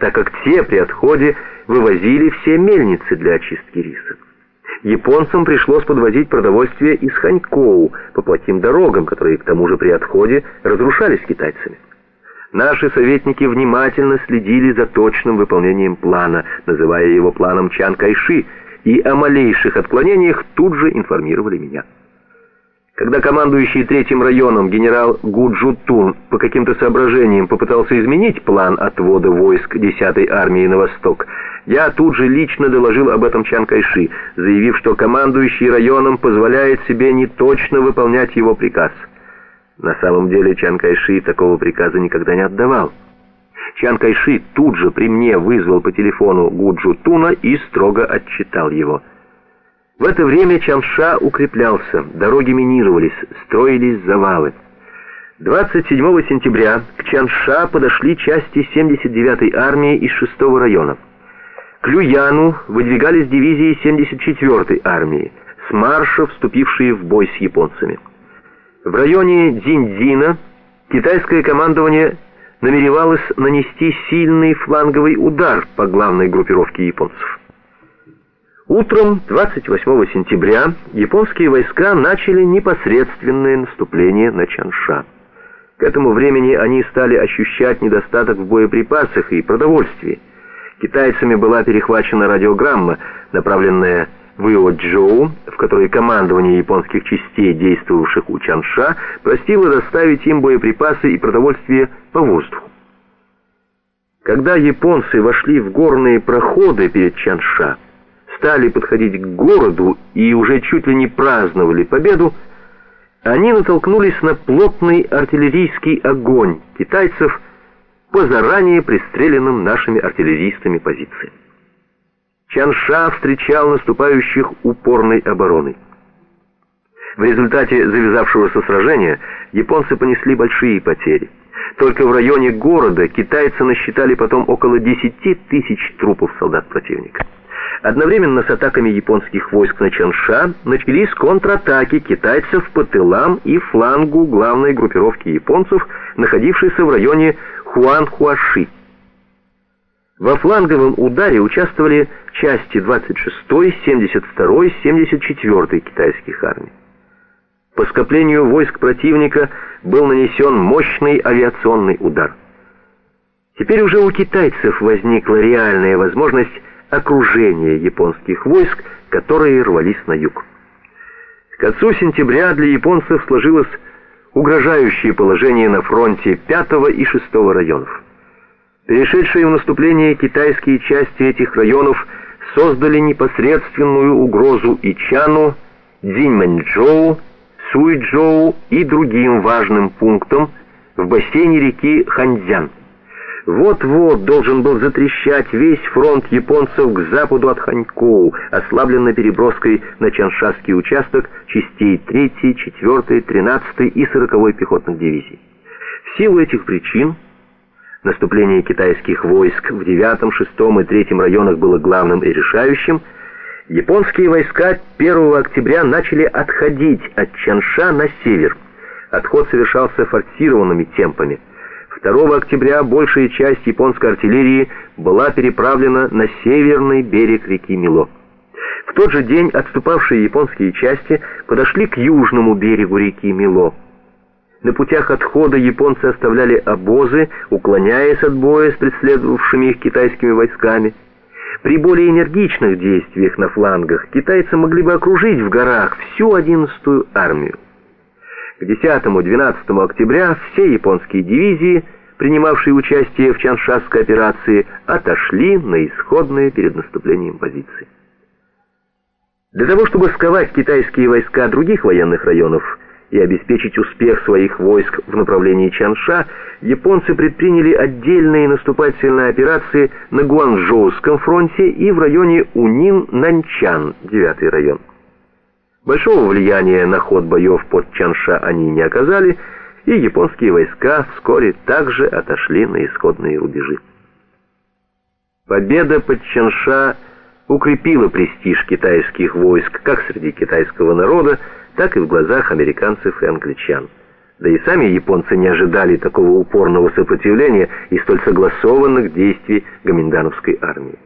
так как те при отходе вывозили все мельницы для очистки риса. Японцам пришлось подвозить продовольствие из Ханькоу по плохим дорогам, которые к тому же при отходе разрушались китайцами. Наши советники внимательно следили за точным выполнением плана, называя его планом Чан Кайши, и о малейших отклонениях тут же информировали меня. Когда командующий третьим районом генерал Гуджутун по каким-то соображениям попытался изменить план отвода войск 10-й армии на восток, я тут же лично доложил об этом Чан Кайши, заявив, что командующий районом позволяет себе неточно выполнять его приказ – на самом деле Чан Кайши такого приказа никогда не отдавал. Чан Кайши тут же при мне вызвал по телефону Гуджу Туна и строго отчитал его. В это время Чанша укреплялся, дороги минировались, строились завалы. 27 сентября к Чанша подошли части 79-й армии из 6 района. К Люяну выдвигались дивизии 74-й армии, с марша вступившие в бой с японцами. В районе Дзиндзина китайское командование намеревалось нанести сильный фланговый удар по главной группировке японцев. Утром 28 сентября японские войска начали непосредственное наступление на Чанша. К этому времени они стали ощущать недостаток в боеприпасах и продовольствии. Китайцами была перехвачена радиограмма, направленная в Ио-Джоу, в которой командование японских частей, действовавших у Чанша, просило доставить им боеприпасы и продовольствие по воздуху. Когда японцы вошли в горные проходы перед Чанша, стали подходить к городу и уже чуть ли не праздновали победу, они натолкнулись на плотный артиллерийский огонь китайцев по заранее пристреленным нашими артиллеристами позициям. Чанша встречал наступающих упорной обороной. В результате завязавшегося сражения японцы понесли большие потери. Только в районе города китайцы насчитали потом около 10 тысяч трупов солдат противника. Одновременно с атаками японских войск на Чанша начались контратаки китайцев по тылам и флангу главной группировки японцев, находившейся в районе Хуанхуаши. Во фланговом ударе участвовали части 26-й, 72-й, 74-й китайских армий. По скоплению войск противника был нанесен мощный авиационный удар. Теперь уже у китайцев возникла реальная возможность окружения японских войск, которые рвались на юг. К концу сентября для японцев сложилось угрожающее положение на фронте 5 и 6 районов. Перешедшие в наступление китайские части этих районов создали непосредственную угрозу Ичану, Дзиньмэньчжоу, Суйчжоу и другим важным пунктам в бассейне реки Ханьцзян. Вот-вот должен был затрещать весь фронт японцев к западу от Ханькоу, ослабленный переброской на Чаншасский участок частей 3, 4, 13 и 40 пехотных дивизий. В силу этих причин наступление китайских войск в 9, 6 и 3 районах было главным и решающим, японские войска 1 октября начали отходить от Чанша на север. Отход совершался форсированными темпами. 2 октября большая часть японской артиллерии была переправлена на северный берег реки Мило. В тот же день отступавшие японские части подошли к южному берегу реки Мило. На путях отхода японцы оставляли обозы, уклоняясь от боя с преследовавшими их китайскими войсками. При более энергичных действиях на флангах китайцы могли бы окружить в горах всю 11-ю армию. К 10-12 октября все японские дивизии, принимавшие участие в Чаншасской операции, отошли на исходные перед наступлением позиции. Для того, чтобы сковать китайские войска других военных районов, и обеспечить успех своих войск в направлении Чанша, японцы предприняли отдельные наступательные операции на Гуанчжоуском фронте и в районе Унин-Нанчан, 9 район. Большого влияния на ход боев под Чанша они не оказали, и японские войска вскоре также отошли на исходные рубежи. Победа под Чанша укрепила престиж китайских войск как среди китайского народа, так и в глазах американцев и англичан. Да и сами японцы не ожидали такого упорного сопротивления и столь согласованных действий гоминдановской армии.